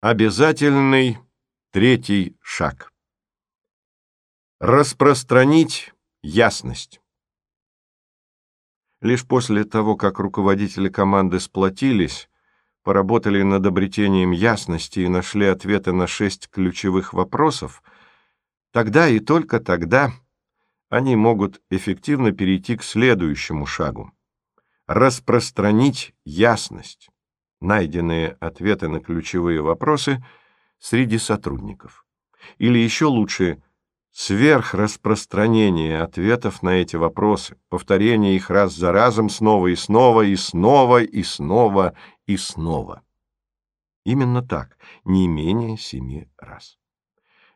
Обязательный третий шаг. Распространить ясность. Лишь после того, как руководители команды сплотились, поработали над обретением ясности и нашли ответы на шесть ключевых вопросов, тогда и только тогда они могут эффективно перейти к следующему шагу – распространить ясность найденные ответы на ключевые вопросы среди сотрудников. Или еще лучше, сверхраспространение ответов на эти вопросы, повторение их раз за разом снова и снова и снова и снова и снова. Именно так, не менее семи раз.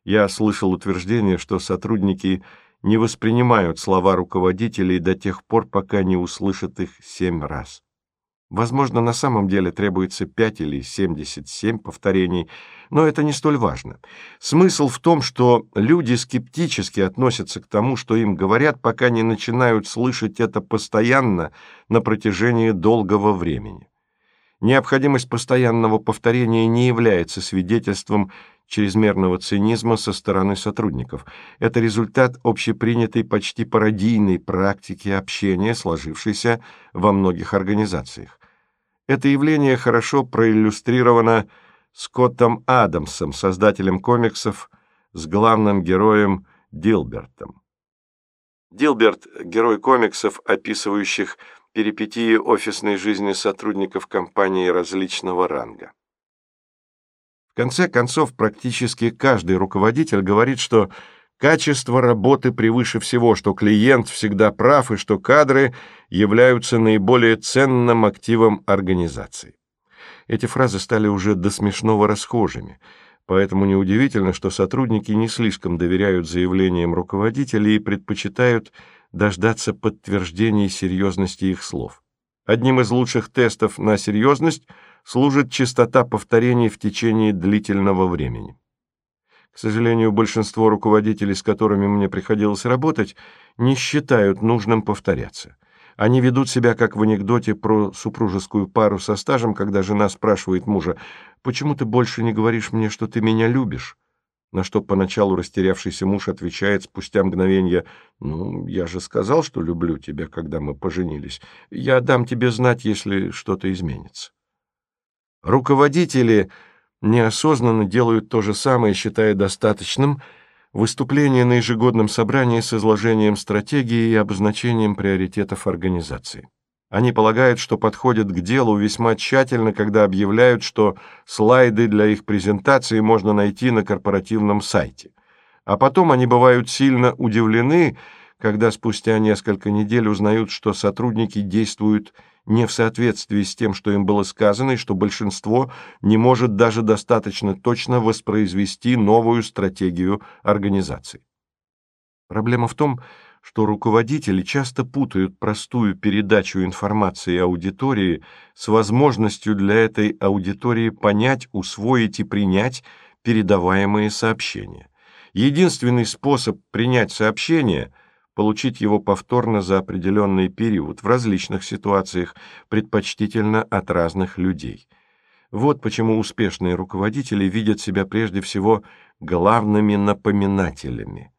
Я слышал утверждение, что сотрудники не воспринимают слова руководителей до тех пор, пока не услышат их семь раз. Возможно, на самом деле требуется 5 или 77 повторений, но это не столь важно. Смысл в том, что люди скептически относятся к тому, что им говорят, пока не начинают слышать это постоянно на протяжении долгого времени. Необходимость постоянного повторения не является свидетельством чрезмерного цинизма со стороны сотрудников. Это результат общепринятой почти пародийной практики общения, сложившейся во многих организациях. Это явление хорошо проиллюстрировано Скоттом Адамсом, создателем комиксов, с главным героем Дилбертом. Дилберт – герой комиксов, описывающих перипетии офисной жизни сотрудников компании различного ранга. В конце концов, практически каждый руководитель говорит, что Качество работы превыше всего, что клиент всегда прав и что кадры являются наиболее ценным активом организации. Эти фразы стали уже до смешного расхожими, поэтому неудивительно, что сотрудники не слишком доверяют заявлениям руководителей и предпочитают дождаться подтверждений серьезности их слов. Одним из лучших тестов на серьезность служит частота повторений в течение длительного времени. К сожалению, большинство руководителей, с которыми мне приходилось работать, не считают нужным повторяться. Они ведут себя, как в анекдоте про супружескую пару со стажем, когда жена спрашивает мужа, «Почему ты больше не говоришь мне, что ты меня любишь?» На что поначалу растерявшийся муж отвечает спустя мгновение, «Ну, я же сказал, что люблю тебя, когда мы поженились. Я дам тебе знать, если что-то изменится». Руководители неосознанно делают то же самое, считая достаточным выступление на ежегодном собрании с изложением стратегии и обозначением приоритетов организации. Они полагают, что подходят к делу весьма тщательно, когда объявляют, что слайды для их презентации можно найти на корпоративном сайте. А потом они бывают сильно удивлены, когда спустя несколько недель узнают, что сотрудники действуют не в соответствии с тем, что им было сказано, и что большинство не может даже достаточно точно воспроизвести новую стратегию организации. Проблема в том, что руководители часто путают простую передачу информации аудитории с возможностью для этой аудитории понять, усвоить и принять передаваемые сообщения. Единственный способ принять сообщение – получить его повторно за определенный период в различных ситуациях, предпочтительно от разных людей. Вот почему успешные руководители видят себя прежде всего главными напоминателями.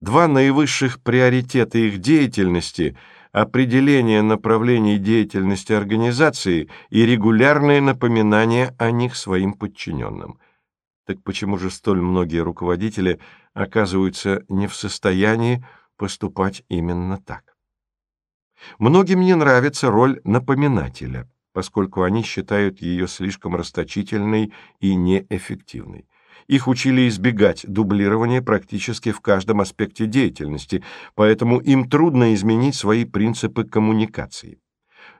Два наивысших приоритета их деятельности – определение направлений деятельности организации и регулярное напоминание о них своим подчиненным. Так почему же столь многие руководители – оказываются не в состоянии поступать именно так. Многим не нравится роль напоминателя, поскольку они считают ее слишком расточительной и неэффективной. Их учили избегать дублирования практически в каждом аспекте деятельности, поэтому им трудно изменить свои принципы коммуникации.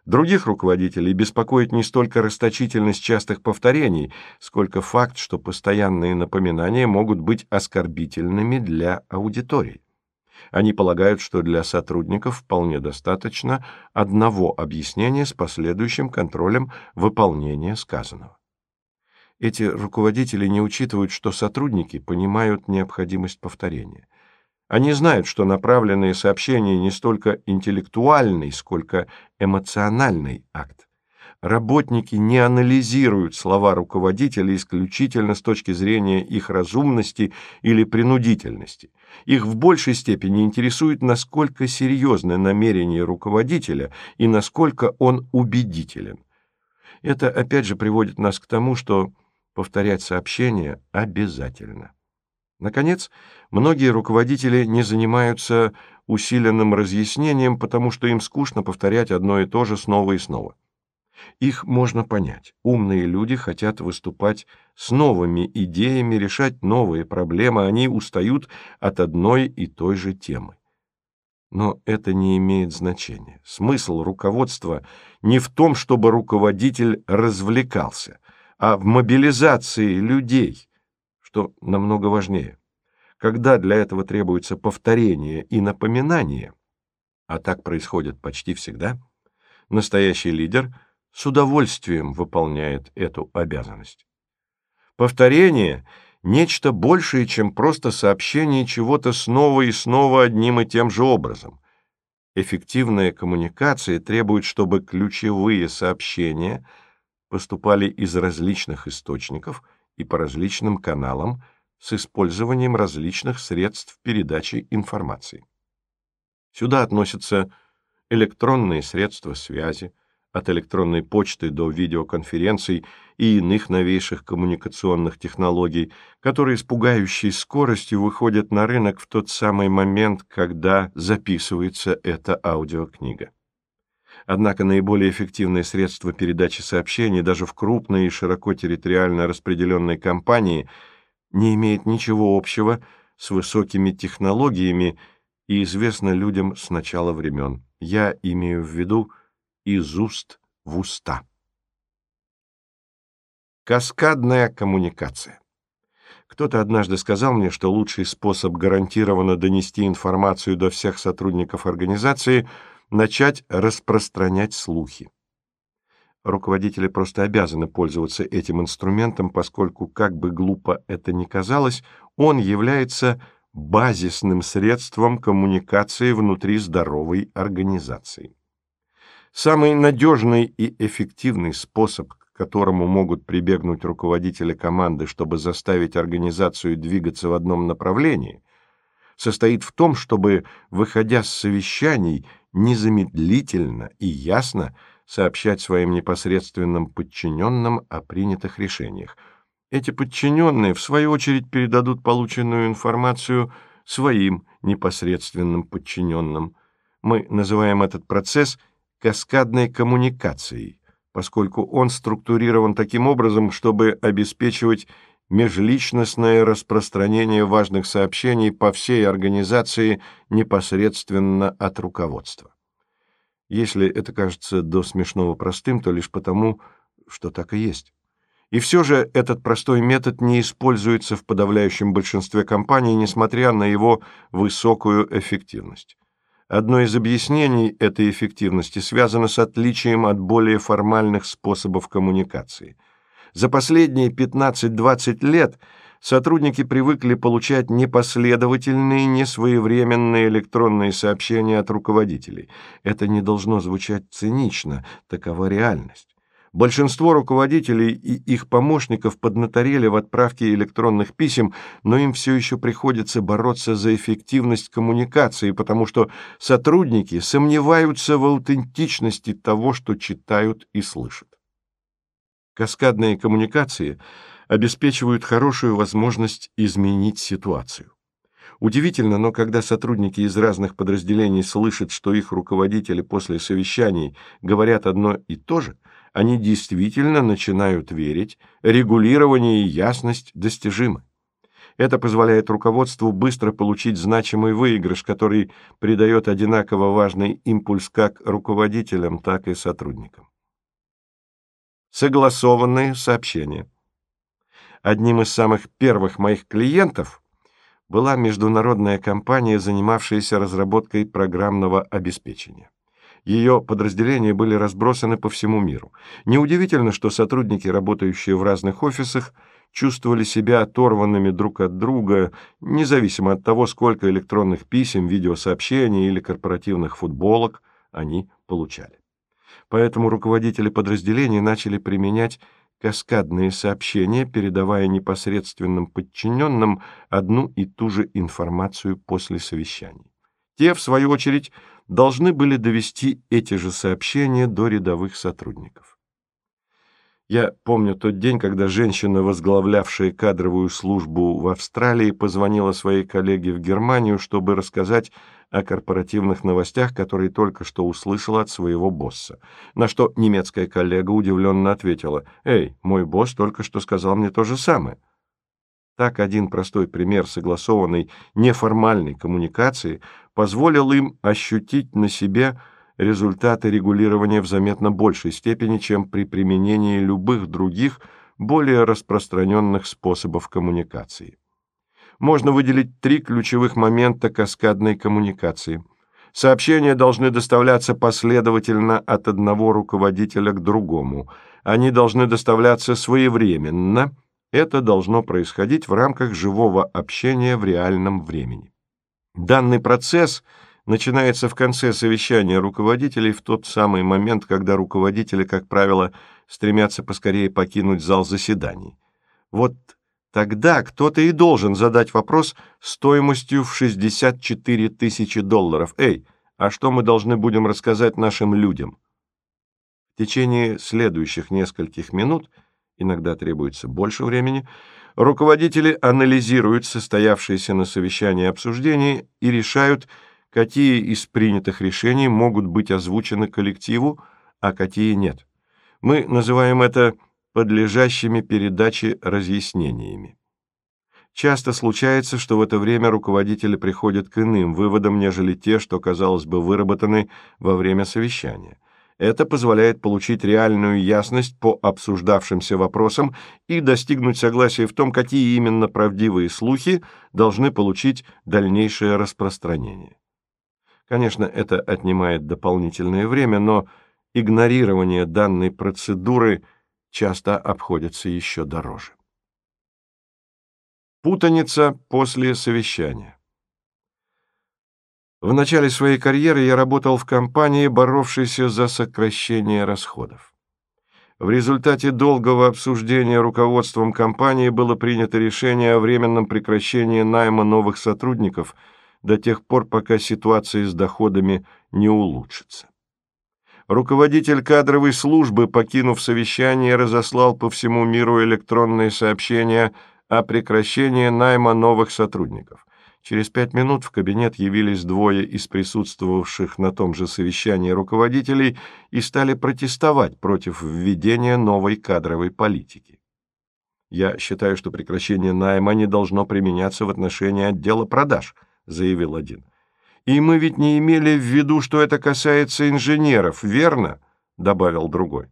Других руководителей беспокоит не столько расточительность частых повторений, сколько факт, что постоянные напоминания могут быть оскорбительными для аудитории. Они полагают, что для сотрудников вполне достаточно одного объяснения с последующим контролем выполнения сказанного. Эти руководители не учитывают, что сотрудники понимают необходимость повторения. Они знают, что направленные сообщения не столько интеллектуальный, сколько эмоциональный акт. Работники не анализируют слова руководителя исключительно с точки зрения их разумности или принудительности. Их в большей степени интересует, насколько серьезны намерения руководителя и насколько он убедителен. Это опять же приводит нас к тому, что повторять сообщение обязательно. Наконец, Многие руководители не занимаются усиленным разъяснением, потому что им скучно повторять одно и то же снова и снова. Их можно понять. Умные люди хотят выступать с новыми идеями, решать новые проблемы, они устают от одной и той же темы. Но это не имеет значения. Смысл руководства не в том, чтобы руководитель развлекался, а в мобилизации людей, что намного важнее когда для этого требуется повторение и напоминание, а так происходит почти всегда, настоящий лидер с удовольствием выполняет эту обязанность. Повторение — нечто большее, чем просто сообщение чего-то снова и снова одним и тем же образом. Эффективная коммуникация требует, чтобы ключевые сообщения поступали из различных источников и по различным каналам, с использованием различных средств передачи информации. Сюда относятся электронные средства связи, от электронной почты до видеоконференций и иных новейших коммуникационных технологий, которые с пугающей скоростью выходят на рынок в тот самый момент, когда записывается эта аудиокнига. Однако наиболее эффективное средство передачи сообщений даже в крупной и широко территориально распределенной компании – не имеет ничего общего с высокими технологиями и известна людям с начала времен. Я имею в виду из уст в уста. Каскадная коммуникация. Кто-то однажды сказал мне, что лучший способ гарантированно донести информацию до всех сотрудников организации — начать распространять слухи руководители просто обязаны пользоваться этим инструментом, поскольку, как бы глупо это ни казалось, он является базисным средством коммуникации внутри здоровой организации. Самый надежный и эффективный способ, к которому могут прибегнуть руководители команды, чтобы заставить организацию двигаться в одном направлении, состоит в том, чтобы, выходя с совещаний, незамедлительно и ясно – сообщать своим непосредственным подчиненным о принятых решениях. Эти подчиненные, в свою очередь, передадут полученную информацию своим непосредственным подчиненным. Мы называем этот процесс каскадной коммуникацией, поскольку он структурирован таким образом, чтобы обеспечивать межличностное распространение важных сообщений по всей организации непосредственно от руководства. Если это кажется до смешного простым, то лишь потому, что так и есть. И все же этот простой метод не используется в подавляющем большинстве компаний, несмотря на его высокую эффективность. Одно из объяснений этой эффективности связано с отличием от более формальных способов коммуникации. За последние 15-20 лет – сотрудники привыкли получать непоследовательные, несвоевременные электронные сообщения от руководителей. Это не должно звучать цинично, такова реальность. Большинство руководителей и их помощников поднаторели в отправке электронных писем, но им все еще приходится бороться за эффективность коммуникации, потому что сотрудники сомневаются в аутентичности того, что читают и слышат. Каскадные коммуникации – обеспечивают хорошую возможность изменить ситуацию. Удивительно, но когда сотрудники из разных подразделений слышат, что их руководители после совещаний говорят одно и то же, они действительно начинают верить, регулирование и ясность достижимы. Это позволяет руководству быстро получить значимый выигрыш, который придает одинаково важный импульс как руководителям, так и сотрудникам. Согласованные сообщения. Одним из самых первых моих клиентов была международная компания, занимавшаяся разработкой программного обеспечения. Ее подразделения были разбросаны по всему миру. Неудивительно, что сотрудники, работающие в разных офисах, чувствовали себя оторванными друг от друга, независимо от того, сколько электронных писем, видеосообщений или корпоративных футболок они получали. Поэтому руководители подразделений начали применять каскадные сообщения, передавая непосредственным подчиненным одну и ту же информацию после совещаний. Те, в свою очередь, должны были довести эти же сообщения до рядовых сотрудников. Я помню тот день, когда женщина, возглавлявшая кадровую службу в Австралии, позвонила своей коллеге в Германию, чтобы рассказать о корпоративных новостях, которые только что услышала от своего босса. На что немецкая коллега удивленно ответила, «Эй, мой босс только что сказал мне то же самое». Так один простой пример согласованной неформальной коммуникации позволил им ощутить на себе – результаты регулирования в заметно большей степени, чем при применении любых других, более распространенных способов коммуникации. Можно выделить три ключевых момента каскадной коммуникации. Сообщения должны доставляться последовательно от одного руководителя к другому. Они должны доставляться своевременно. Это должно происходить в рамках живого общения в реальном времени. Данный процесс – начинается в конце совещания руководителей в тот самый момент, когда руководители, как правило, стремятся поскорее покинуть зал заседаний. Вот тогда кто-то и должен задать вопрос стоимостью в 64 тысячи долларов. Эй, а что мы должны будем рассказать нашим людям? В течение следующих нескольких минут, иногда требуется больше времени, Руководители анализируют состоявшиеся на совещании обсуждения и решают – какие из принятых решений могут быть озвучены коллективу, а какие нет. Мы называем это подлежащими передаче разъяснениями. Часто случается, что в это время руководители приходят к иным выводам, нежели те, что, казалось бы, выработаны во время совещания. Это позволяет получить реальную ясность по обсуждавшимся вопросам и достигнуть согласия в том, какие именно правдивые слухи должны получить дальнейшее распространение. Конечно, это отнимает дополнительное время, но игнорирование данной процедуры часто обходится еще дороже. Путаница после совещания. В начале своей карьеры я работал в компании, боровшейся за сокращение расходов. В результате долгого обсуждения руководством компании было принято решение о временном прекращении найма новых сотрудников – до тех пор, пока ситуация с доходами не улучшится. Руководитель кадровой службы, покинув совещание, разослал по всему миру электронные сообщения о прекращении найма новых сотрудников. Через пять минут в кабинет явились двое из присутствовавших на том же совещании руководителей и стали протестовать против введения новой кадровой политики. Я считаю, что прекращение найма не должно применяться в отношении отдела продаж –— заявил один. «И мы ведь не имели в виду, что это касается инженеров, верно?» — добавил другой.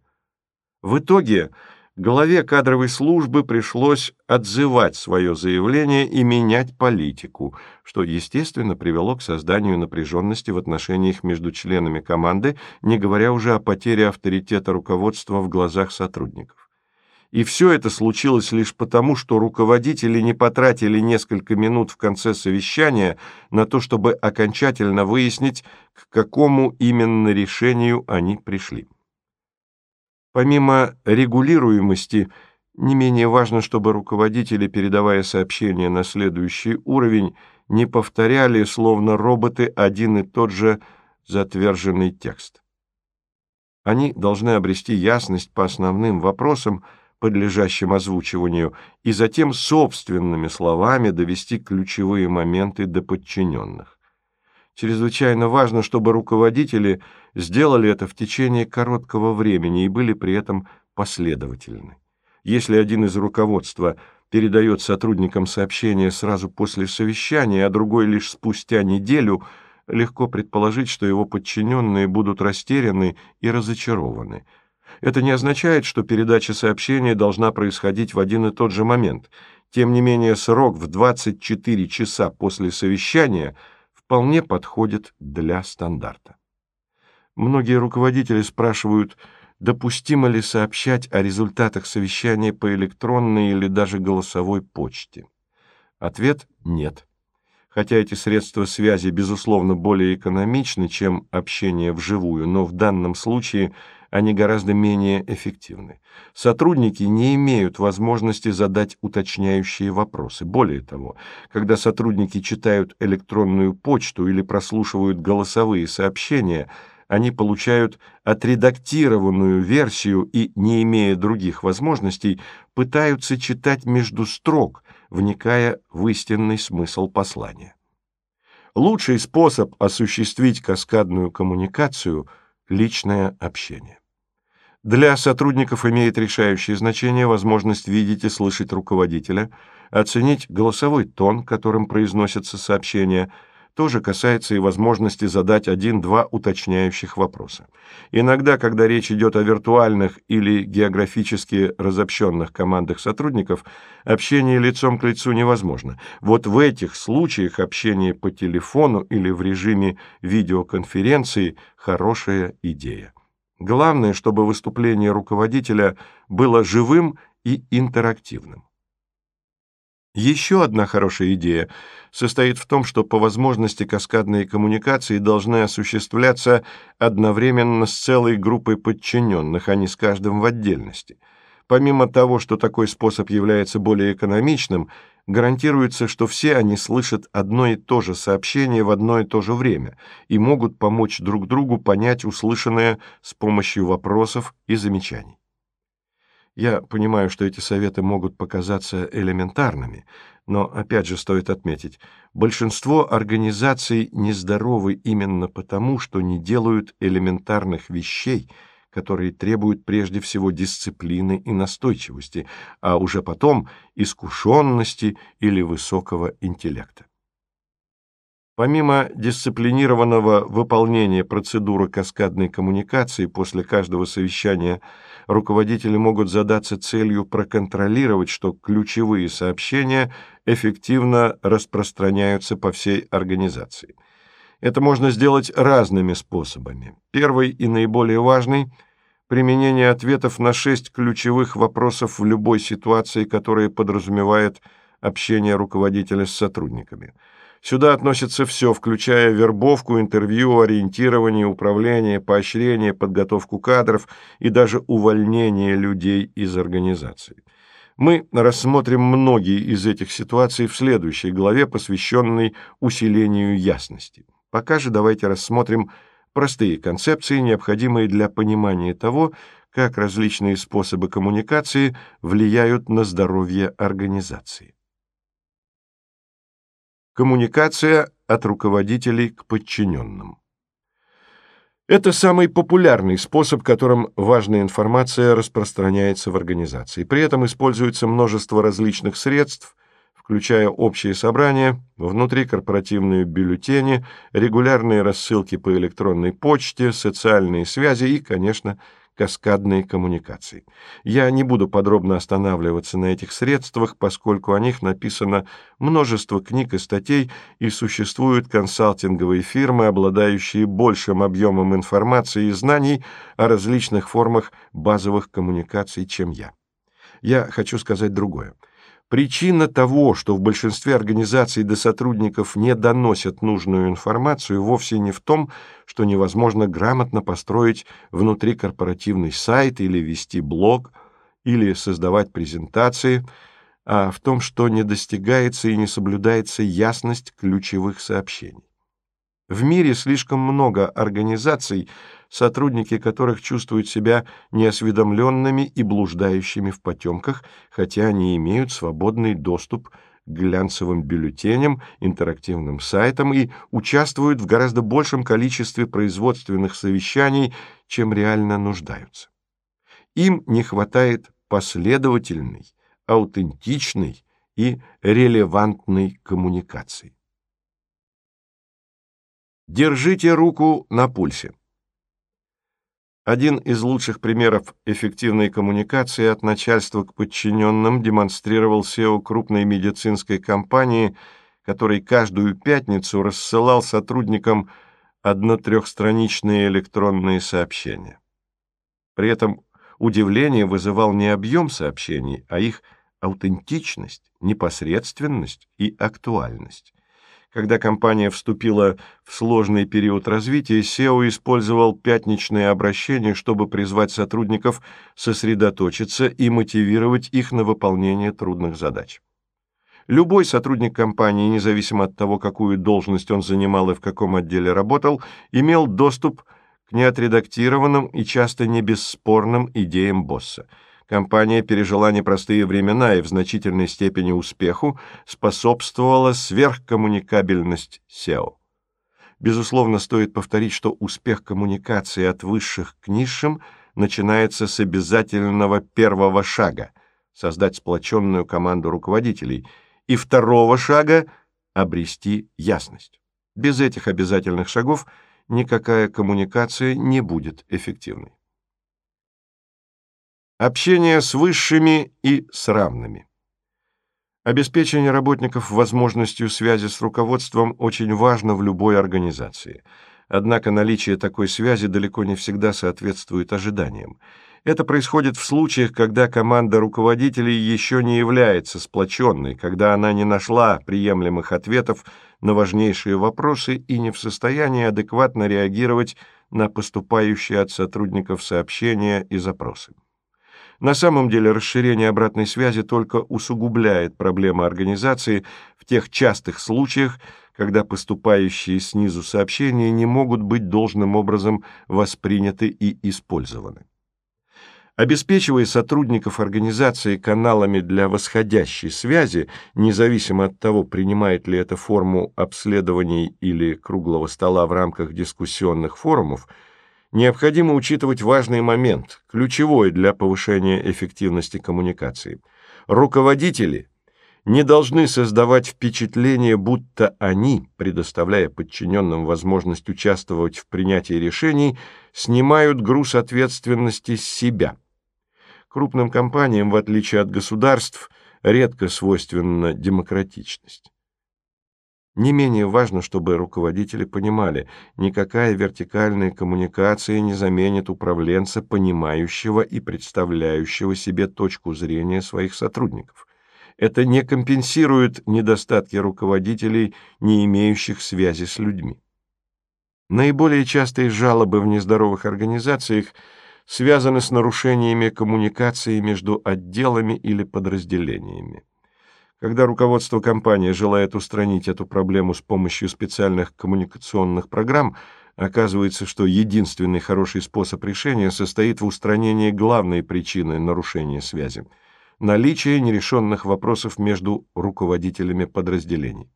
В итоге главе кадровой службы пришлось отзывать свое заявление и менять политику, что, естественно, привело к созданию напряженности в отношениях между членами команды, не говоря уже о потере авторитета руководства в глазах сотрудников. И все это случилось лишь потому, что руководители не потратили несколько минут в конце совещания на то, чтобы окончательно выяснить, к какому именно решению они пришли. Помимо регулируемости, не менее важно, чтобы руководители, передавая сообщение на следующий уровень, не повторяли, словно роботы, один и тот же затверженный текст. Они должны обрести ясность по основным вопросам, подлежащим озвучиванию, и затем собственными словами довести ключевые моменты до подчиненных. Чрезвычайно важно, чтобы руководители сделали это в течение короткого времени и были при этом последовательны. Если один из руководства передает сотрудникам сообщение сразу после совещания, а другой лишь спустя неделю, легко предположить, что его подчиненные будут растеряны и разочарованы – это не означает, что передача сообщения должна происходить в один и тот же момент. Тем не менее, срок в 24 часа после совещания вполне подходит для стандарта. Многие руководители спрашивают, допустимо ли сообщать о результатах совещания по электронной или даже голосовой почте. Ответ – нет. Хотя эти средства связи, безусловно, более экономичны, чем общение вживую, но в данном случае они гораздо менее эффективны. Сотрудники не имеют возможности задать уточняющие вопросы. Более того, когда сотрудники читают электронную почту или прослушивают голосовые сообщения, они получают отредактированную версию и, не имея других возможностей, пытаются читать между строк, вникая в истинный смысл послания. Лучший способ осуществить каскадную коммуникацию – личное общение. Для сотрудников имеет решающее значение возможность видеть и слышать руководителя, оценить голосовой тон, которым произносятся сообщения – тоже касается и возможности задать один-два уточняющих вопроса. Иногда, когда речь идет о виртуальных или географически разобщенных командах сотрудников, общение лицом к лицу невозможно. Вот в этих случаях общение по телефону или в режиме видеоконференции – хорошая идея. Главное, чтобы выступление руководителя было живым и интерактивным. Еще одна хорошая идея состоит в том, что по возможности каскадные коммуникации должны осуществляться одновременно с целой группой подчиненных, а не с каждым в отдельности. Помимо того, что такой способ является более экономичным, гарантируется, что все они слышат одно и то же сообщение в одно и то же время и могут помочь друг другу понять услышанное с помощью вопросов и замечаний. Я понимаю, что эти советы могут показаться элементарными, но, опять же, стоит отметить, большинство организаций нездоровы именно потому, что не делают элементарных вещей, которые требуют прежде всего дисциплины и настойчивости, а уже потом искушенности или высокого интеллекта. Помимо дисциплинированного выполнения процедуры каскадной коммуникации после каждого совещания руководители могут задаться целью проконтролировать, что ключевые сообщения эффективно распространяются по всей организации. Это можно сделать разными способами. Первый и наиболее важный – применение ответов на шесть ключевых вопросов в любой ситуации, которая подразумевает общение руководителя с сотрудниками – Сюда относится все, включая вербовку, интервью, ориентирование, управление, поощрение, подготовку кадров и даже увольнение людей из организации. Мы рассмотрим многие из этих ситуаций в следующей главе, посвященной усилению ясности. Пока же давайте рассмотрим простые концепции, необходимые для понимания того, как различные способы коммуникации влияют на здоровье организации. Коммуникация от руководителей к подчиненным. Это самый популярный способ, которым важная информация распространяется в организации. При этом используется множество различных средств, включая общие собрания, внутрикорпоративные бюллетени, регулярные рассылки по электронной почте, социальные связи и, конечно, каскадные коммуникации. Я не буду подробно останавливаться на этих средствах, поскольку о них написано множество книг и статей, и существуют консалтинговые фирмы, обладающие большим объемом информации и знаний о различных формах базовых коммуникаций, чем я. Я хочу сказать другое. Причина того, что в большинстве организаций до сотрудников не доносят нужную информацию, вовсе не в том, что невозможно грамотно построить внутрикорпоративный сайт или вести блог, или создавать презентации, а в том, что не достигается и не соблюдается ясность ключевых сообщений. В мире слишком много организаций, сотрудники которых чувствуют себя неосведомленными и блуждающими в потемках, хотя они имеют свободный доступ к глянцевым бюллетеням, интерактивным сайтам и участвуют в гораздо большем количестве производственных совещаний, чем реально нуждаются. Им не хватает последовательной, аутентичной и релевантной коммуникации. Держите руку на пульсе. Один из лучших примеров эффективной коммуникации от начальства к подчиненным демонстрировал SEO крупной медицинской компании, который каждую пятницу рассылал сотрудникам одно трехстраничные электронные сообщения. При этом удивление вызывал не объем сообщений, а их аутентичность, непосредственность и актуальность. Когда компания вступила в сложный период развития, SEO использовал пятничные обращения, чтобы призвать сотрудников сосредоточиться и мотивировать их на выполнение трудных задач. Любой сотрудник компании, независимо от того, какую должность он занимал и в каком отделе работал, имел доступ к неотредактированным и часто небесспорным идеям босса – компания пережила непростые времена и в значительной степени успеху способствовала сверхкоммуникабельность SEO. Безусловно, стоит повторить, что успех коммуникации от высших к низшим начинается с обязательного первого шага – создать сплоченную команду руководителей, и второго шага – обрести ясность. Без этих обязательных шагов никакая коммуникация не будет эффективной. Общение с высшими и с равными. Обеспечение работников возможностью связи с руководством очень важно в любой организации. Однако наличие такой связи далеко не всегда соответствует ожиданиям. Это происходит в случаях, когда команда руководителей еще не является сплоченной, когда она не нашла приемлемых ответов на важнейшие вопросы и не в состоянии адекватно реагировать на поступающие от сотрудников сообщения и запросы. На самом деле расширение обратной связи только усугубляет проблемы организации в тех частых случаях, когда поступающие снизу сообщения не могут быть должным образом восприняты и использованы. Обеспечивая сотрудников организации каналами для восходящей связи, независимо от того, принимает ли это форму обследований или круглого стола в рамках дискуссионных форумов, необходимо учитывать важный момент, ключевой для повышения эффективности коммуникации. Руководители не должны создавать впечатление, будто они, предоставляя подчиненным возможность участвовать в принятии решений, снимают груз ответственности с себя. Крупным компаниям, в отличие от государств, редко свойственна демократичность. Не менее важно, чтобы руководители понимали, никакая вертикальная коммуникация не заменит управленца, понимающего и представляющего себе точку зрения своих сотрудников. Это не компенсирует недостатки руководителей, не имеющих связи с людьми. Наиболее частые жалобы в нездоровых организациях связаны с нарушениями коммуникации между отделами или подразделениями. Когда руководство компании желает устранить эту проблему с помощью специальных коммуникационных программ, оказывается, что единственный хороший способ решения состоит в устранении главной причины нарушения связи – наличия нерешенных вопросов между руководителями подразделений.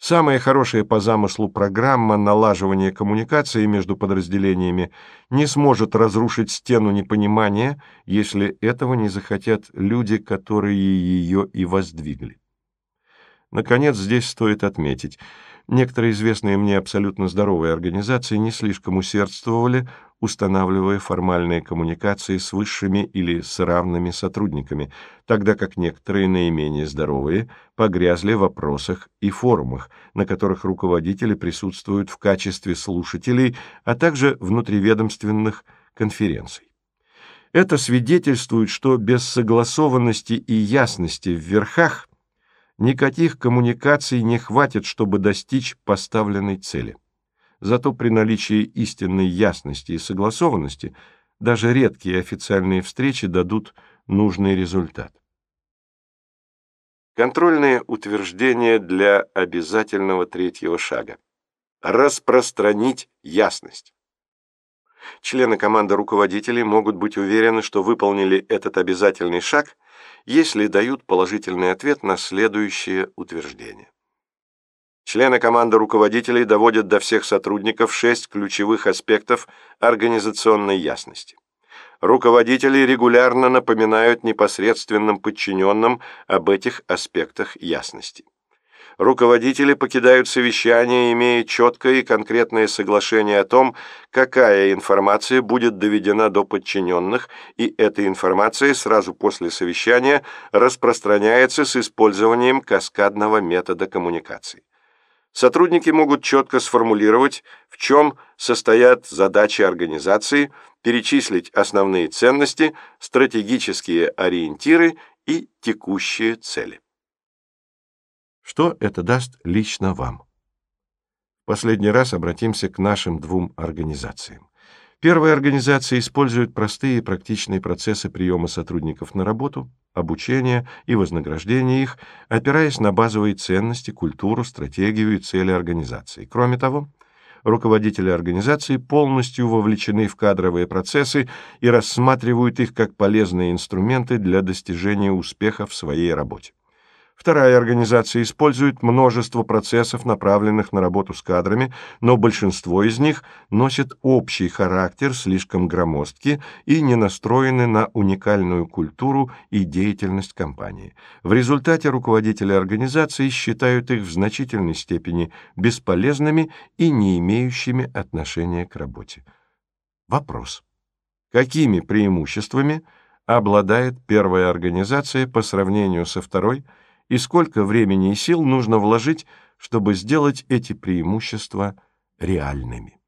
Самая хорошая по замыслу программа налаживания коммуникации между подразделениями не сможет разрушить стену непонимания, если этого не захотят люди, которые ее и воздвигли. Наконец, здесь стоит отметить – Некоторые известные мне абсолютно здоровые организации не слишком усердствовали, устанавливая формальные коммуникации с высшими или с равными сотрудниками, тогда как некоторые наименее здоровые погрязли в вопросах и форумах, на которых руководители присутствуют в качестве слушателей, а также внутриведомственных конференций. Это свидетельствует, что без согласованности и ясности в верхах никаких коммуникаций не хватит, чтобы достичь поставленной цели. Зато при наличии истинной ясности и согласованности даже редкие официальные встречи дадут нужный результат. Контрольные утверждения для обязательного третьего шага. Распространить ясность. Члены команды руководителей могут быть уверены, что выполнили этот обязательный шаг, если дают положительный ответ на следующее утверждение. Члены команды руководителей доводят до всех сотрудников шесть ключевых аспектов организационной ясности. Руководители регулярно напоминают непосредственным подчиненным об этих аспектах ясности руководители покидают совещание, имея четкое и конкретное соглашение о том, какая информация будет доведена до подчиненных, и эта информация сразу после совещания распространяется с использованием каскадного метода коммуникации. Сотрудники могут четко сформулировать, в чем состоят задачи организации, перечислить основные ценности, стратегические ориентиры и текущие цели. Что это даст лично вам? Последний раз обратимся к нашим двум организациям. Первая организация использует простые и практичные процессы приема сотрудников на работу, обучения и вознаграждения их, опираясь на базовые ценности, культуру, стратегию и цели организации. Кроме того, руководители организации полностью вовлечены в кадровые процессы и рассматривают их как полезные инструменты для достижения успеха в своей работе. Вторая организация использует множество процессов, направленных на работу с кадрами, но большинство из них носит общий характер, слишком громоздки и не настроены на уникальную культуру и деятельность компании. В результате руководители организации считают их в значительной степени бесполезными и не имеющими отношения к работе. Вопрос. Какими преимуществами обладает первая организация по сравнению со второй – и сколько времени и сил нужно вложить, чтобы сделать эти преимущества реальными.